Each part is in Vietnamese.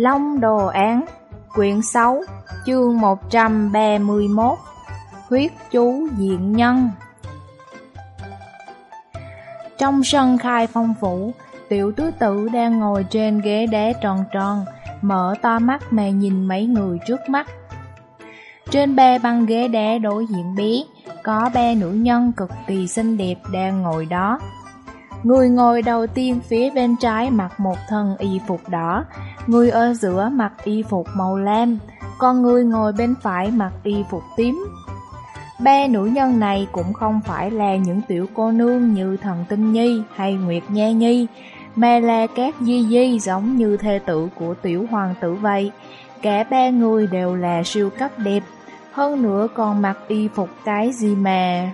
Long Đồ Án, Quyển 6 Chương 131 Huyết chú diện nhân. Trong sân khai phong phủ, Tiểu tứ tử đang ngồi trên ghế đá tròn tròn, Mở to mắt mà nhìn mấy người trước mắt. Trên ba băng ghế đá đối diện bí, Có ba nữ nhân cực kỳ xinh đẹp đang ngồi đó. Người ngồi đầu tiên phía bên trái mặc một thân y phục đỏ, người ở giữa mặc y phục màu lam, còn người ngồi bên phải mặc y phục tím. Ba nữ nhân này cũng không phải là những tiểu cô nương như thần tinh nhi hay nguyệt nha nhi, mà là các di di giống như thê tử của tiểu hoàng tử vậy. Cả ba người đều là siêu cấp đẹp, hơn nữa còn mặc y phục cái gì mà...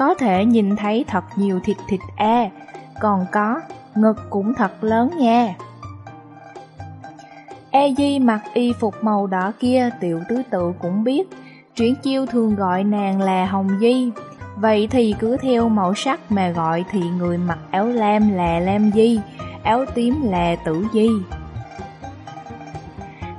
Có thể nhìn thấy thật nhiều thịt thịt e Còn có, ngực cũng thật lớn nha E Di mặc y phục màu đỏ kia tiểu tứ tự cũng biết Chuyển chiêu thường gọi nàng là Hồng Di. Vậy thì cứ theo màu sắc mà gọi thì người mặc áo lam là Lam Di Áo tím là Tử Di.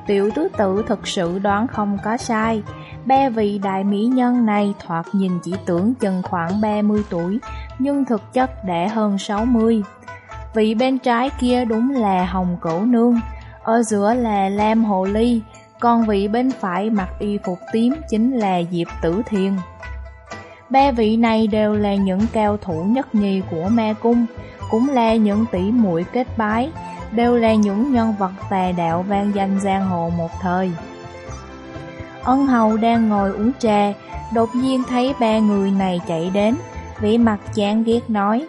Tiểu tứ tự thực sự đoán không có sai Ba vị đại mỹ nhân này thoạt nhìn chỉ tưởng chừng khoảng 30 tuổi, nhưng thực chất đã hơn 60. Vị bên trái kia đúng là Hồng Cổ Nương, ở giữa là Lam Hồ Ly, còn vị bên phải mặc y phục tím chính là Diệp Tử Thiền. Ba vị này đều là những cao thủ nhất nhì của ma cung, cũng là những tỷ muội kết bái, đều là những nhân vật tà đạo vang danh giang hồ một thời. Ân hầu đang ngồi uống trà, đột nhiên thấy ba người này chạy đến, vẻ mặt chán ghét nói.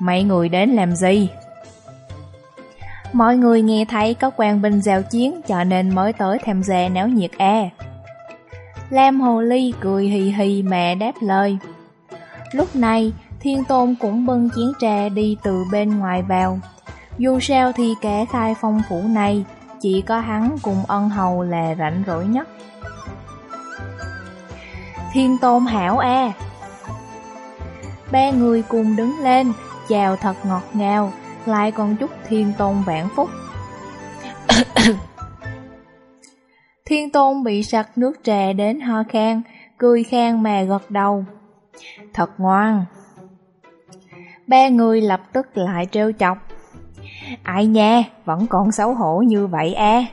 Mấy người đến làm gì? Mọi người nghe thấy có quan binh giao chiến cho nên mới tới tham gia náo nhiệt e. Lam Hồ Ly cười hì hì mẹ đáp lời. Lúc này, Thiên Tôn cũng bưng chiến trà đi từ bên ngoài vào. Dù sao thì kẻ khai phong phủ này chỉ có hắn cùng ân hầu là rảnh rỗi nhất. Thiên tôn hảo a Ba người cùng đứng lên, Chào thật ngọt ngào, Lại còn chúc thiên tôn vạn phúc. Thiên tôn bị sặc nước trà đến ho khan, Cười khan mà gật đầu. Thật ngoan. Ba người lập tức lại trêu chọc. Ai nha, vẫn còn xấu hổ như vậy à.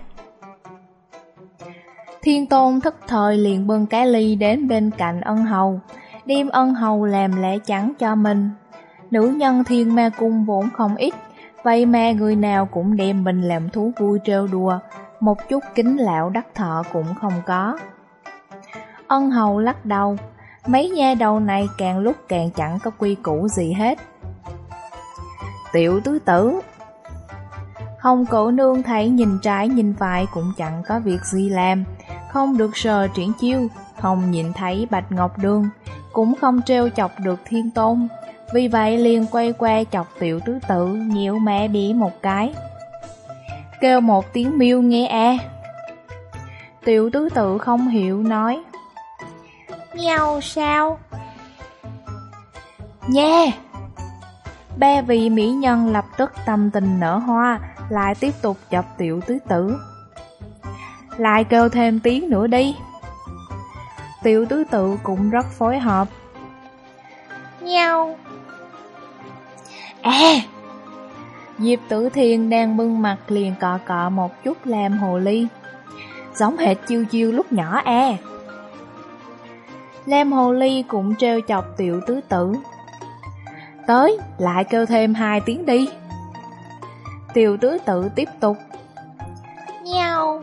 Thiên tôn thức thời liền bưng cái ly đến bên cạnh ân hầu, đem ân hầu làm lễ trắng cho mình. Nữ nhân thiên ma cung vốn không ít, vậy mà người nào cũng đem mình làm thú vui trêu đùa, một chút kính lão đắc thọ cũng không có. Ân hầu lắc đầu, mấy nha đầu này càng lúc càng chẳng có quy củ gì hết. Tiểu tứ tử, Hồng cổ nương thấy nhìn trái nhìn phải cũng chẳng có việc gì làm, không được sờ triển chiêu, không nhìn thấy bạch ngọc đường, cũng không treo chọc được thiên tôn. Vì vậy liền quay qua chọc tiểu tứ tự, nhiễu mẹ bỉ một cái. Kêu một tiếng miêu nghe a Tiểu tứ tự không hiểu nói. Nhau sao? Nha! Ba vị mỹ nhân lập tức tâm tình nở hoa, lại tiếp tục chọc tiểu tứ tử. Lại kêu thêm tiếng nữa đi. Tiểu tứ tự cũng rất phối hợp. Nhau. À! Diệp tử thiên đang bưng mặt liền cọ cọ một chút làm hồ ly. Giống hệt chiêu chiêu lúc nhỏ à. Lam hồ ly cũng treo chọc tiểu tứ tử. Tới, lại kêu thêm hai tiếng đi. Tiêu tứ tự tiếp tục. Nhau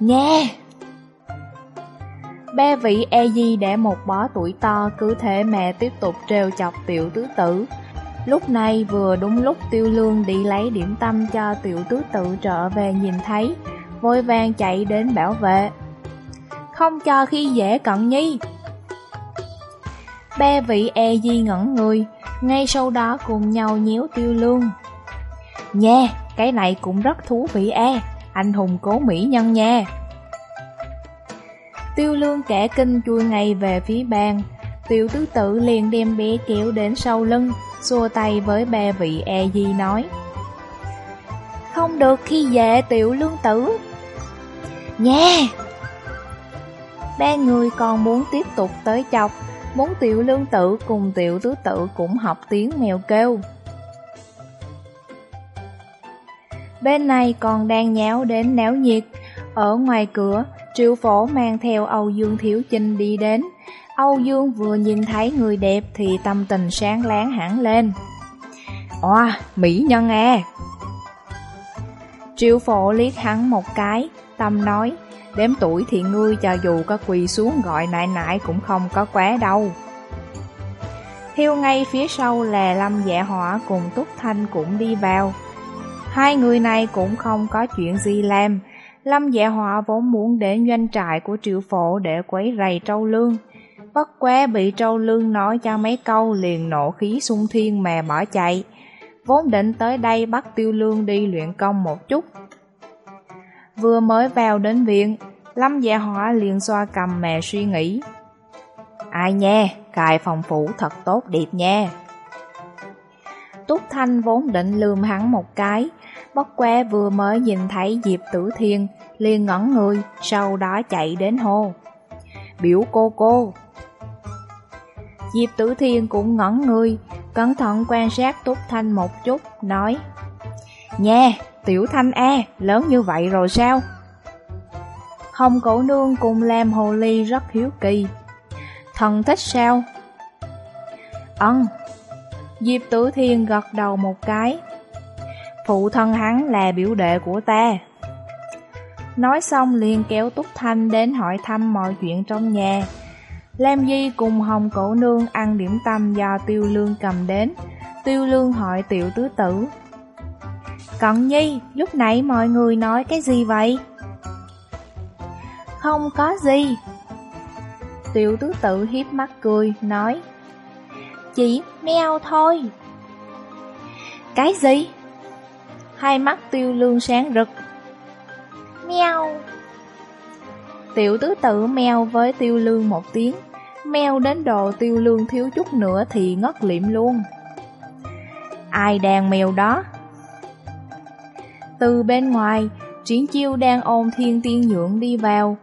Nha Ba vị e di đã một bó tuổi to cứ thế mẹ tiếp tục trêu chọc tiểu tứ tử. Lúc này vừa đúng lúc tiêu lương đi lấy điểm tâm cho tiểu tứ tự trở về nhìn thấy Vội vàng chạy đến bảo vệ. Không cho khi dễ cận nhi Ba vị e di ngẩn người Ngay sau đó cùng nhau nhéo tiêu lương Nha, cái này cũng rất thú vị e, anh hùng cố mỹ nhân nha. Tiêu lương kẻ kinh chui ngay về phía bàn, tiểu tứ tự liền đem bé kéo đến sau lưng, xua tay với ba vị e di nói. Không được khi về tiểu lương tử. Nha! Ba người còn muốn tiếp tục tới chọc Muốn tiểu lương tử cùng tiểu tứ tử cũng học tiếng mèo kêu. Bên này còn đang nháo đến náo nhiệt. Ở ngoài cửa, triệu phổ mang theo Âu Dương Thiếu Chinh đi đến. Âu Dương vừa nhìn thấy người đẹp thì tâm tình sáng láng hẳn lên. Oa, mỹ nhân à! Triệu phổ liếc hắn một cái, tâm nói Đếm tuổi thì ngươi cho dù có quỳ xuống gọi nại nại cũng không có quá đâu. Theo ngay phía sau là Lâm Dạ hỏa cùng Túc Thanh cũng đi vào. Hai người này cũng không có chuyện gì làm. Lâm Dạ Họa vốn muốn đến doanh trại của triệu phổ để quấy rầy trâu lương. Bất quá bị trâu lương nói cho mấy câu liền nộ khí sung thiên mà bỏ chạy. Vốn định tới đây bắt tiêu lương đi luyện công một chút. Vừa mới vào đến viện Lâm dạ họa liền xoa cầm mẹ suy nghĩ. Ai nha, cài phòng phủ thật tốt đẹp nha. Túc Thanh vốn định lườm hắn một cái Bất quá vừa mới nhìn thấy Diệp Tử Thiên liền ngẩn người, sau đó chạy đến hô Biểu cô cô Diệp Tử Thiên cũng ngẩn người, cẩn thận quan sát Túc Thanh một chút, nói Nha, Tiểu Thanh e lớn như vậy rồi sao? Hồng Cổ Nương cùng Lam Hồ Ly rất hiếu kỳ. Thần thích sao? Ân. Diệp Tử Thiên gật đầu một cái. Phụ thân hắn là biểu đệ của ta. Nói xong liền kéo Túc Thanh đến hỏi thăm mọi chuyện trong nhà. Lam Di cùng Hồng Cổ Nương ăn điểm tâm do Tiêu Lương cầm đến. Tiêu Lương hỏi tiểu tứ tử. Cận Nhi, lúc nãy mọi người nói cái gì vậy? Không có gì. Tiểu tứ Tử hiếp mắt cười, nói chỉ meo thôi. Cái gì? Hai mắt tiêu lương sáng rực. Meo. Tiểu tứ tự meo với tiêu lương một tiếng, meo đến độ tiêu lương thiếu chút nữa thì ngất liệm luôn. Ai đang mèo đó? Từ bên ngoài, Triển chiêu đang ôm thiên tiên nhượng đi vào,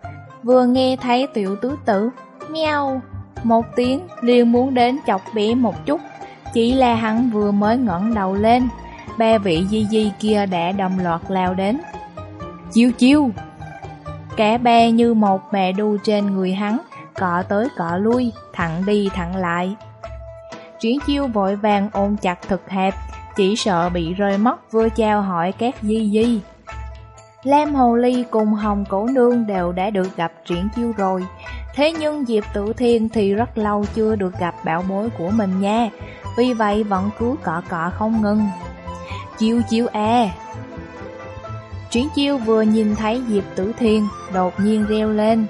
vừa nghe thấy tiểu tứ tử, meo, một tiếng liền muốn đến chọc bé một chút, chỉ là hắn vừa mới ngẩng đầu lên, ba vị di di kia đã đồng loạt lao đến. Chiêu chiêu! Cả ba như một mẹ đu trên người hắn, cọ tới cọ lui, thẳng đi thẳng lại. Triển chiêu vội vàng ôm chặt thực hẹp, chỉ sợ bị rơi mất vừa chào hỏi các di di. Lam Hồ Ly cùng Hồng Cổ Nương đều đã được gặp triển chiêu rồi. Thế nhưng Diệp Tử Thiên thì rất lâu chưa được gặp bảo bối của mình nha. Vì vậy vẫn cứ cọ cọ không ngừng. Chiêu chiêu e chuyển chiêu vừa nhìn thấy Diệp Tử Thiên, đột nhiên reo lên.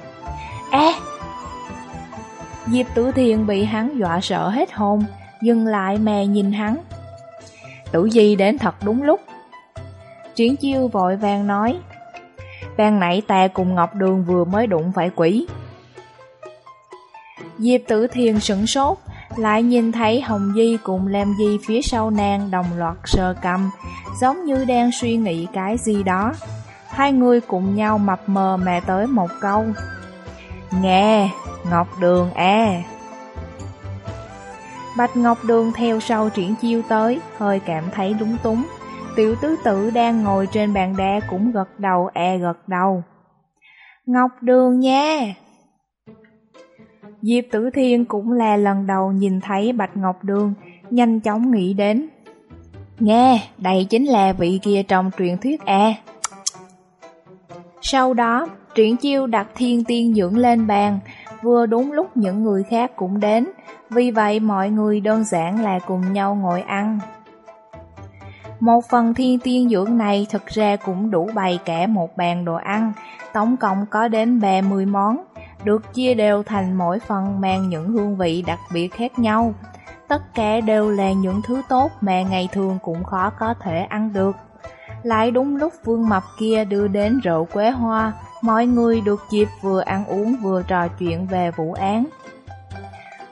e Diệp Tử Thiên bị hắn dọa sợ hết hồn, dừng lại mè nhìn hắn. Tử Di đến thật đúng lúc, chuyển chiêu vội vàng nói Ban nãy ta cùng Ngọc Đường vừa mới đụng phải quỷ Diệp tử thiền sửng sốt Lại nhìn thấy Hồng Di cùng Lam Di phía sau nàng đồng loạt sờ cầm Giống như đang suy nghĩ cái gì đó Hai người cùng nhau mập mờ mẹ tới một câu Nghe, Ngọc Đường à Bạch Ngọc Đường theo sau triển chiêu tới Hơi cảm thấy đúng túng Tiểu tứ tử đang ngồi trên bàn đá cũng gật đầu e gật đầu. Ngọc Đường nha! Diệp Tử Thiên cũng là lần đầu nhìn thấy Bạch Ngọc Đường, nhanh chóng nghĩ đến. Nghe, đây chính là vị kia trong truyền thuyết e. Sau đó, triển chiêu đặt thiên tiên dưỡng lên bàn, vừa đúng lúc những người khác cũng đến, vì vậy mọi người đơn giản là cùng nhau ngồi ăn. Một phần thiên tiên dưỡng này thực ra cũng đủ bày cả một bàn đồ ăn, tổng cộng có đến 30 món, được chia đều thành mỗi phần mang những hương vị đặc biệt khác nhau. Tất cả đều là những thứ tốt mà ngày thường cũng khó có thể ăn được. Lại đúng lúc vương mập kia đưa đến rượu quế hoa, mọi người được dịp vừa ăn uống vừa trò chuyện về vụ án.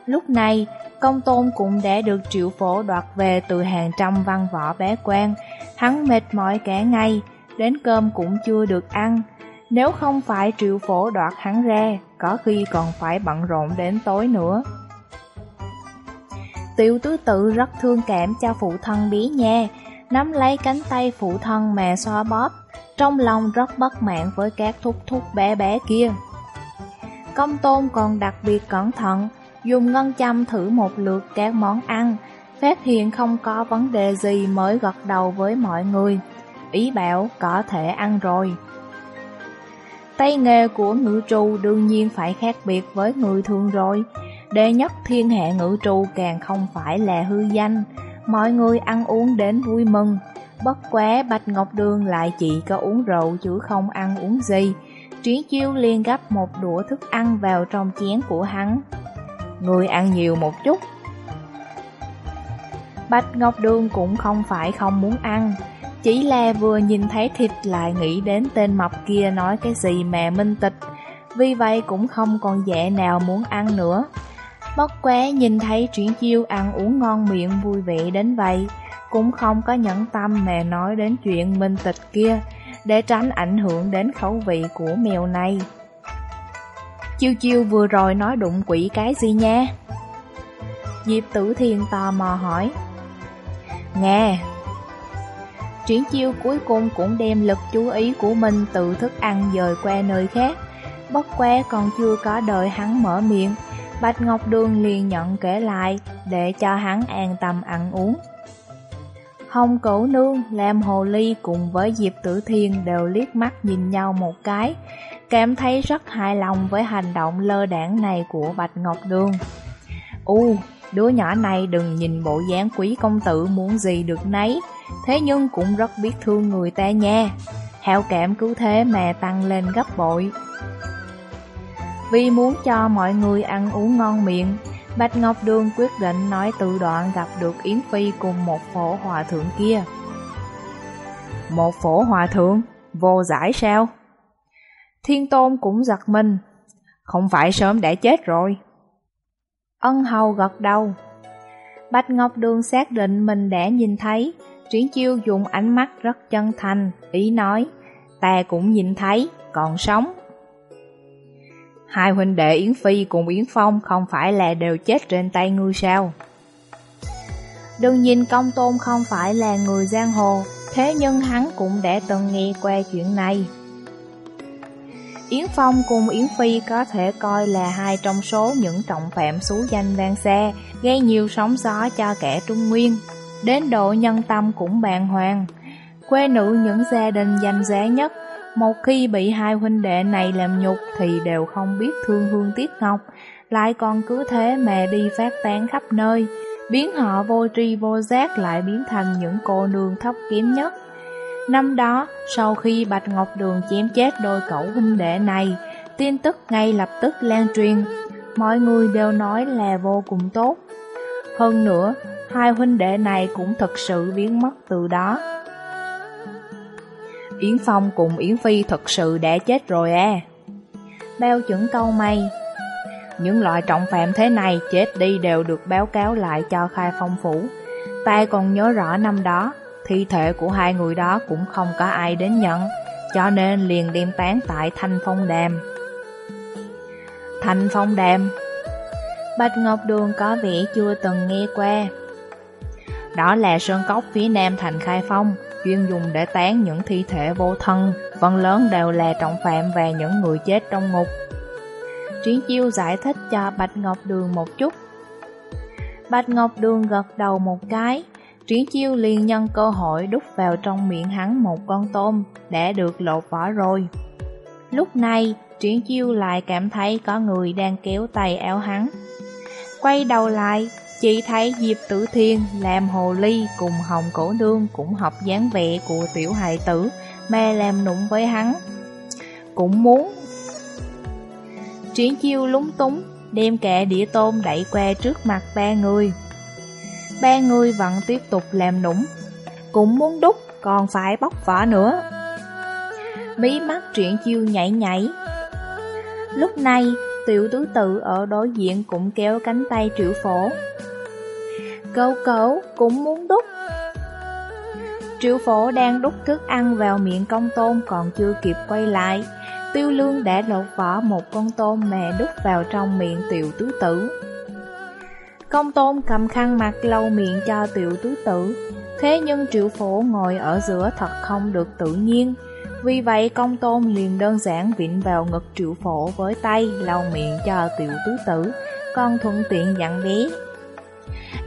Lúc này, công tôn cũng đã được triệu phổ đoạt về từ hàng trăm văn võ bé quan, Hắn mệt mỏi cả ngày, đến cơm cũng chưa được ăn. Nếu không phải triệu phổ đoạt hắn ra, có khi còn phải bận rộn đến tối nữa. Tiểu tứ tự rất thương cảm cho phụ thân bí nha, nắm lấy cánh tay phụ thân mà xoa bóp, trong lòng rất bất mãn với các thúc thúc bé bé kia. Công tôn còn đặc biệt cẩn thận, dùng ngân châm thử một lượt các món ăn, phát hiện không có vấn đề gì mới gật đầu với mọi người. Ý bảo có thể ăn rồi. Tay nghề của ngự trù đương nhiên phải khác biệt với người thường rồi. Đệ nhất thiên hạ ngự trù càng không phải là hư danh, mọi người ăn uống đến vui mừng. Bất quá Bạch Ngọc Đường lại chỉ có uống rượu chứ không ăn uống gì. Triển chiêu liền gấp một đũa thức ăn vào trong chén của hắn. Người ăn nhiều một chút. Bạch Ngọc Đường cũng không phải không muốn ăn, chỉ là vừa nhìn thấy thịt lại nghĩ đến tên mập kia nói cái gì mẹ minh tịch, vì vậy cũng không còn dễ nào muốn ăn nữa. Bất quá nhìn thấy chuyển chiêu ăn uống ngon miệng vui vẻ đến vậy, cũng không có nhẫn tâm mà nói đến chuyện minh tịch kia, để tránh ảnh hưởng đến khẩu vị của mèo này. Chiêu chiêu vừa rồi nói đụng quỷ cái gì nha? Diệp tử thiên tò mò hỏi. Nghe, Triển chiêu cuối cùng cũng đem lực chú ý của mình từ thức ăn dời qua nơi khác. Bất quá còn chưa có đợi hắn mở miệng, Bạch Ngọc Đường liền nhận kể lại để cho hắn an tâm ăn uống. Hồng Cửu Nương, Lam Hồ Ly cùng với Diệp Tử Thiên đều liếc mắt nhìn nhau một cái, cảm thấy rất hài lòng với hành động lơ đảng này của Bạch Ngọc Đường. U, đứa nhỏ này đừng nhìn bộ dáng quý công tử muốn gì được nấy, thế nhưng cũng rất biết thương người ta nha. Hào cảm cứ thế mà tăng lên gấp bội. Vì muốn cho mọi người ăn uống ngon miệng, Bạch Ngọc Đường quyết định nói tự đoạn gặp được Yến Phi cùng một phổ hòa thượng kia. Một phổ hòa thượng? Vô giải sao? Thiên Tôn cũng giật mình. Không phải sớm đã chết rồi. Ân hầu gật đầu. Bạch Ngọc Đường xác định mình đã nhìn thấy, Triển chiêu dùng ánh mắt rất chân thành, ý nói, ta cũng nhìn thấy, còn sống. Hai huynh đệ Yến Phi cùng Yến Phong không phải là đều chết trên tay ngươi sao? Đừng nhìn công tôn không phải là người giang hồ, thế nhưng hắn cũng đã từng nghe qua chuyện này. Yến Phong cùng Yến Phi có thể coi là hai trong số những trọng phạm xú danh vang xe, gây nhiều sóng gió cho kẻ Trung Nguyên. Đến độ nhân tâm cũng bàng hoàng. Quê nữ những gia đình danh giá nhất, một khi bị hai huynh đệ này làm nhục thì đều không biết thương hương tiếc ngọc, lại còn cứ thế mà đi phát tán khắp nơi, biến họ vô tri vô giác lại biến thành những cô nương thấp kiếm nhất. Năm đó, sau khi Bạch Ngọc Đường chém chết đôi cậu huynh đệ này, tin tức ngay lập tức lan truyền. Mọi người đều nói là vô cùng tốt. Hơn nữa, hai huynh đệ này cũng thật sự biến mất từ đó. Yến Phong cùng Yến Phi thật sự đã chết rồi à. Bao chuẩn câu mày. Những loại trọng phạm thế này chết đi đều được báo cáo lại cho khai phong phủ. Ta còn nhớ rõ năm đó, thi thể của hai người đó cũng không có ai đến nhận, cho nên liền đem tán tại Thanh Phong Đàm. Thanh Phong Đàm Bạch Ngọc Đường có vẻ chưa từng nghe qua. Đó là sơn cốc phía nam thành Khai Phong, chuyên dùng để tán những thi thể vô thân, phần lớn đều là trọng phạm và những người chết trong ngục. Triển chiêu giải thích cho Bạch Ngọc Đường một chút. Bạch Ngọc Đường gật đầu một cái, Triển chiêu liền nhân cơ hội đút vào trong miệng hắn một con tôm đã được lột vỏ rồi. Lúc này, Triển chiêu lại cảm thấy có người đang kéo tay áo hắn. Quay đầu lại, chỉ thấy Diệp Tử Thiên làm hồ ly cùng Hồng Cổ Nương cũng học dáng vẻ của tiểu hài tử mà làm nụng với hắn. Cũng muốn. Triển chiêu lúng túng, đem kẹ đĩa tôm đẩy qua trước mặt ba người. Ba người vẫn tiếp tục làm nũng, cũng muốn đúc còn phải bóc vỏ nữa. mí mắt triển chiêu nhảy nhảy. Lúc này, tiểu tứ tự ở đối diện cũng kéo cánh tay triệu phổ, Câu cấu cũng muốn đúc Triệu phổ đang đút thức ăn vào miệng công tôm còn chưa kịp quay lại. Tiêu lương đã lột vỏ một con tôm mẹ đút vào trong miệng tiểu tứ tử. Công tôn cầm khăn mặt lau miệng cho tiểu tứ tử. Thế nhưng triệu phổ ngồi ở giữa thật không được tự nhiên. Vì vậy công tôn liền đơn giản vịn vào ngực triệu phổ với tay lau miệng cho tiểu tứ tử, con thuận tiện dặn bé.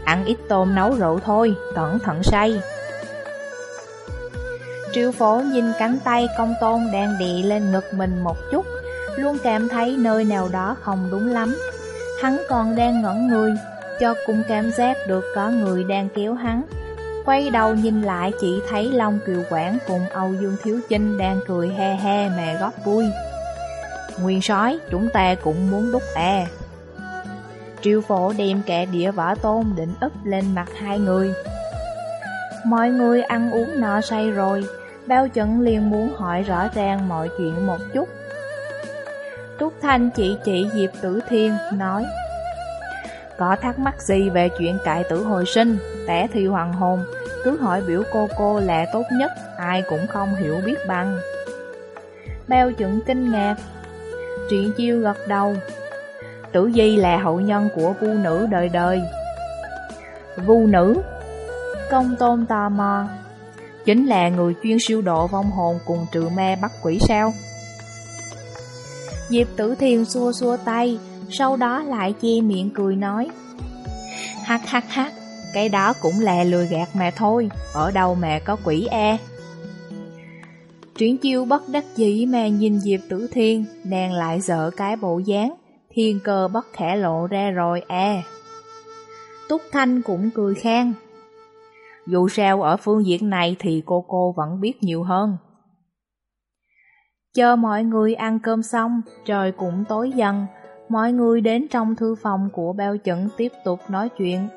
Ăn ít tôm nấu rượu thôi, cẩn thận say. Triệu phổ nhìn cánh tay công tôn đang đị lên ngực mình một chút, luôn cảm thấy nơi nào đó không đúng lắm. Hắn còn đang ngẩn người, cho cũng cảm giác được có người đang kéo hắn. Quay đầu nhìn lại chỉ thấy Long Kiều Quảng cùng Âu Dương Thiếu Chinh đang cười he he mẹ góp vui. Nguyên sói, chúng ta cũng muốn đúc à. Triệu phổ đem kẻ đĩa vỏ tôm định úp lên mặt hai người. Mọi người ăn uống no say rồi, bao trận liền muốn hỏi rõ ràng mọi chuyện một chút. Trúc Thanh chỉ chỉ Diệp Tử Thiên, nói có thắc mắc gì về chuyện cải tử hồi sinh, tẻ thi hoàng hồn, cứ hỏi biểu cô cô là tốt nhất, ai cũng không hiểu biết bằng. Bao chuẩn kinh ngạc, Triển chiêu gật đầu, Tử Di là hậu nhân của vu nữ đời đời. Vu nữ? Công tôn tò mò. Chính là người chuyên siêu độ vong hồn cùng trừ ma bắt quỷ sao? Diệp tử thiền xua xua tay. Sau đó lại che miệng cười nói. Hắc hắc hắc Cái đó cũng là lừa gạt mà thôi Ở đâu mà có quỷ e. Triển chiêu bất đắc dĩ mà nhìn Diệp tử thiên Nàng lại dở cái bộ dáng Thiên cơ bất khả lộ ra rồi e. Túc Thanh cũng cười khen. Dù sao ở phương diện này thì cô cô vẫn biết nhiều hơn. Chờ mọi người ăn cơm xong, trời cũng tối dần, mọi người đến trong thư phòng của bao chẩn tiếp tục nói chuyện.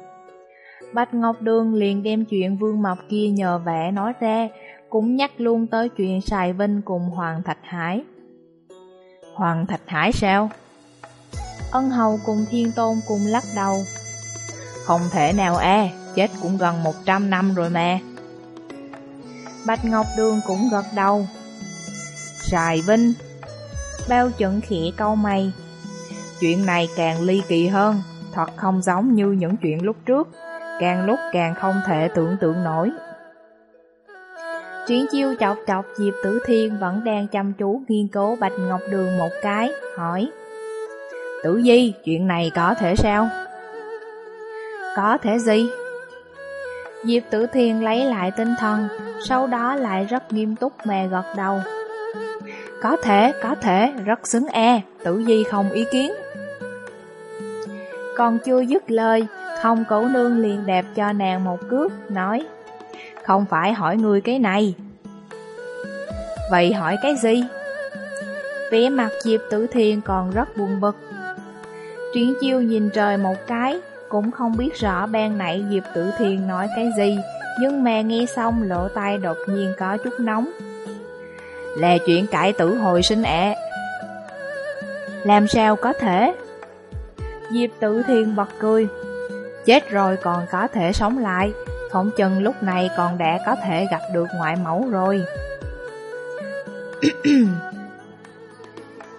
Bạch Ngọc Đường liền đem chuyện Vương Mập kia nhờ vẽ nói ra, cũng nhắc luôn tới chuyện Sài Vinh cùng Hoàng Thạch Hải. Hoàng Thạch Hải sao? Ân Hầu cùng Thiên Tôn cùng lắc đầu. Không thể nào e, chết cũng gần 100 năm rồi mà. Bạch Ngọc Đường cũng gật đầu. Sài Vinh Bao chuẩn khỉ câu mày Chuyện này càng ly kỳ hơn Thật không giống như những chuyện lúc trước Càng lúc càng không thể tưởng tượng nổi chuyển chiêu chọc chọc Diệp Tử Thiên vẫn đang chăm chú nghiên cứu Bạch Ngọc Đường một cái, hỏi Tử Di, chuyện này có thể sao? Có thể gì? Diệp Tử Thiên lấy lại tinh thần, sau đó lại rất nghiêm túc mà gật đầu. Có thể, có thể, rất xứng e, tử di không ý kiến. Còn chưa dứt lời, không cẩu nương liền đẹp cho nàng một cước, nói Không phải hỏi người cái này Vậy hỏi cái gì? Vẻ mặt Diệp Tử Thiên còn rất buồn bực Triển chiêu nhìn trời một cái cũng không biết rõ ban nãy Diệp Tử Thiên nói cái gì, nhưng mà nghe xong lỗ tai đột nhiên có chút nóng. Là chuyện cải tử hồi sinh ạ. Làm sao có thể? Diệp Tử Thiên bật cười. Chết rồi còn có thể sống lại, không chừng lúc này còn đã có thể gặp được ngoại mẫu rồi.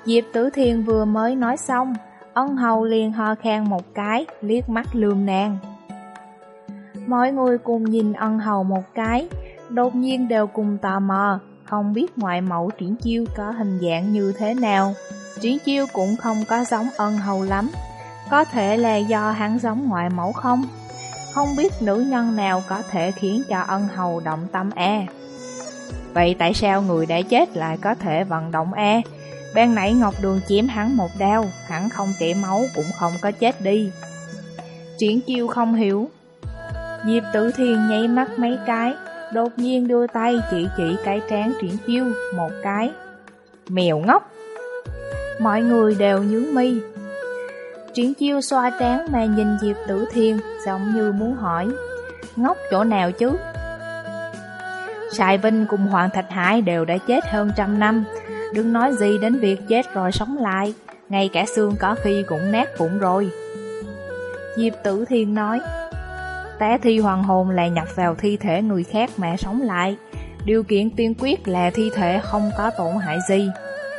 Diệp Tử Thiên vừa mới nói xong, Ân hầu liền ho khen một cái, liếc mắt lườm nàng. Mọi người cùng nhìn ân hầu một cái, đột nhiên đều cùng tò mò, không biết ngoại mẫu triển chiêu có hình dạng như thế nào. Triển chiêu cũng không có giống ân hầu lắm, có thể là do hắn giống ngoại mẫu không? Không biết nữ nhân nào có thể khiến cho ân hầu động tâm e. Vậy tại sao người đã chết lại có thể vận động e? Ban nãy Ngọc Đường chém hắn một đao, hắn không chảy máu cũng không có chết đi. Triển chiêu không hiểu. Diệp tử thiền nháy mắt mấy cái, đột nhiên đưa tay chỉ chỉ cái trán triển chiêu một cái. Mèo ngốc! Mọi người đều nhướng mi. Triển chiêu xoa trán mà nhìn Diệp tử thiên, giống như muốn hỏi. Ngốc chỗ nào chứ? Sài Vinh cùng Hoàng Thạch Hải đều đã chết hơn trăm năm, Đừng nói gì đến việc chết rồi sống lại Ngay cả xương có khi cũng nát vụn rồi Diệp Tử Thiên nói Té thi hoàng hồn là nhập vào thi thể người khác mà sống lại. Điều kiện tiên quyết là thi thể không có tổn hại gì.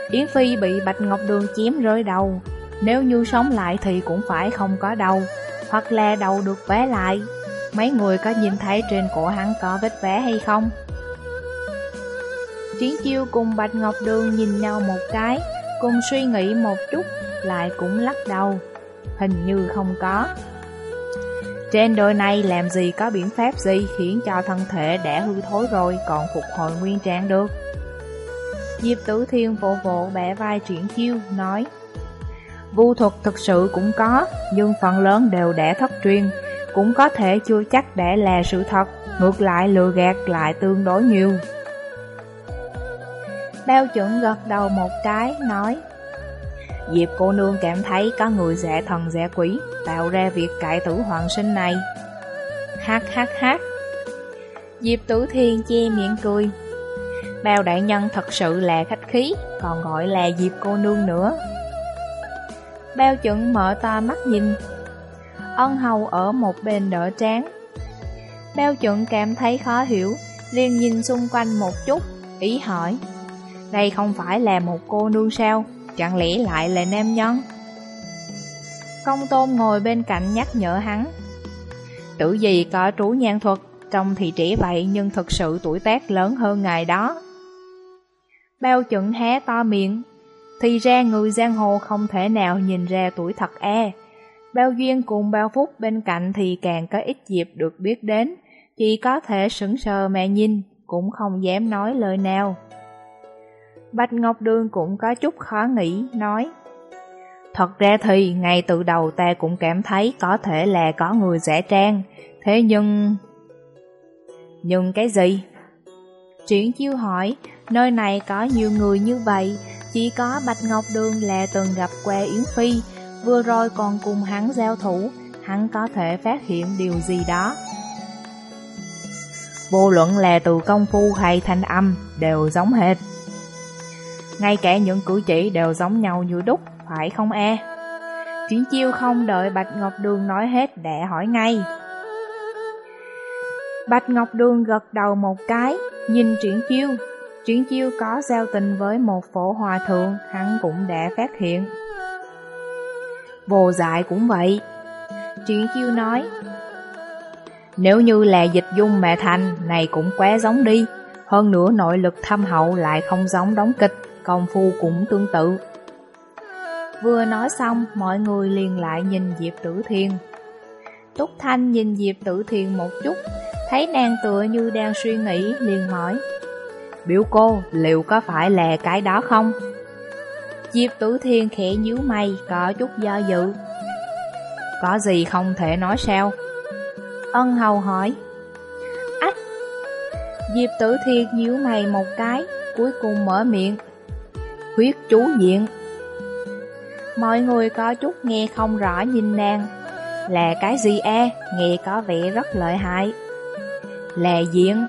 Yến Phi bị Bạch Ngọc Đường chém rơi đầu. Nếu như sống lại thì cũng phải không có đầu, hoặc là đầu được vé lại. Mấy người có nhìn thấy trên cổ hắn có vết vé hay không? Chiến chiêu cùng Bạch Ngọc Đường nhìn nhau một cái, cùng suy nghĩ một chút, lại cũng lắc đầu. Hình như không có. Trên đôi này làm gì có biện pháp gì khiến cho thân thể đã hư thối rồi còn phục hồi nguyên trạng được. Diệp Tử Thiên vỗ vỗ bẻ vai triển chiêu, nói Vu thuật thực sự cũng có, nhưng phần lớn đều đẻ thất truyền, cũng có thể chưa chắc đẻ là sự thật, ngược lại lừa gạt lại tương đối nhiều. Bao chuẩn gật đầu một cái, nói Diệp cô nương cảm thấy có người dạ thần dạ quỷ tạo ra việc cải tử hoàng sinh này. Hát hát hát. Diệp Tử Thiên che miệng cười. Bao đại nhân thật sự là khách khí, còn gọi là Diệp cô nương nữa. Bao chuẩn mở to mắt nhìn. Ân hầu ở một bên đỡ trán. Bao chuẩn cảm thấy khó hiểu, liền nhìn xung quanh một chút, ý hỏi. Đây không phải là một cô nương sao? Chẳng lẽ lại là nam nhân? Công tôn ngồi bên cạnh nhắc nhở hắn Tử gì có trú nhan thuật Trông thì trẻ vậy nhưng thực sự tuổi tác lớn hơn ngài đó Bao chuẩn hé to miệng thì ra người giang hồ không thể nào nhìn ra tuổi thật e. Bao duyên cùng bao phúc bên cạnh thì càng có ít dịp được biết đến. Chỉ có thể sững sờ mà nhìn Cũng không dám nói lời nào. Bạch Ngọc Đường cũng có chút khó nghĩ, nói Thật ra thì ngay từ đầu ta cũng cảm thấy có thể là có người giả trang, thế nhưng... Nhưng cái gì? Triển chiêu hỏi, nơi này có nhiều người như vậy, chỉ có Bạch Ngọc Đường là từng gặp que Yến Phi, vừa rồi còn cùng hắn giao thủ, hắn có thể phát hiện điều gì đó. Vô luận là từ công phu hay thanh âm đều giống hệt. Ngay cả những cử chỉ đều giống nhau như đúc, phải không e? Triển chiêu không đợi Bạch Ngọc Đường nói hết để hỏi ngay. Bạch Ngọc Đường gật đầu một cái, nhìn triển chiêu. Triển chiêu có giao tình với một phổ hòa thượng, hắn cũng đã phát hiện. Vô dại cũng vậy. Triển chiêu nói, nếu như là dịch dung mẹ thành, này cũng quá giống đi. Hơn nữa nội lực thâm hậu lại không giống đóng kịch công phu cũng tương tự. Vừa nói xong, mọi người liền lại nhìn Diệp Tử Thiên. Túc Thanh nhìn Diệp Tử Thiên một chút, thấy nàng tựa như đang suy nghĩ, liền hỏi. Biểu cô, liệu có phải là cái đó không? Diệp Tử Thiên khẽ nhíu mày, có chút do dự. Có gì không thể nói sao? Ân hầu hỏi. Ách! Diệp Tử Thiên nhíu mày một cái, cuối cùng mở miệng, huyết chú diện. Mọi người có chút nghe không rõ nhìn nàng. Là cái gì e, nghe có vẻ rất lợi hại. Là diện.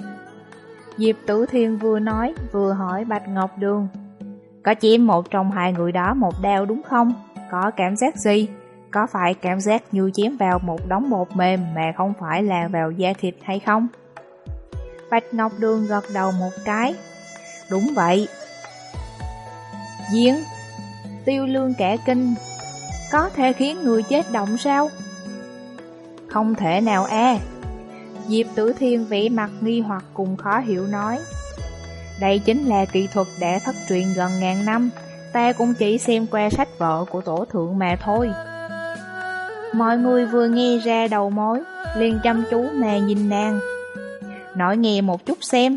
Diệp Tử Thiên vừa nói, vừa hỏi Bạch Ngọc Đường. Có chỉ một trong hai người đó một đeo đúng không? Có cảm giác gì? Có phải cảm giác như chém vào một đống bột mềm mà không phải là vào da thịt hay không? Bạch Ngọc Đường gật đầu một cái. Đúng vậy, Giếng Tiêu lương kẻ kinh Có thể khiến người chết động sao? Không thể nào e Diệp tử thiên vĩ mặt nghi hoặc cùng khó hiểu nói. Đây chính là kỹ thuật đã thất truyền gần ngàn năm, Ta cũng chỉ xem qua sách vợ của tổ thượng mà thôi. Mọi người vừa nghe ra đầu mối, liền chăm chú mà nhìn nàng. Nói nghe một chút xem.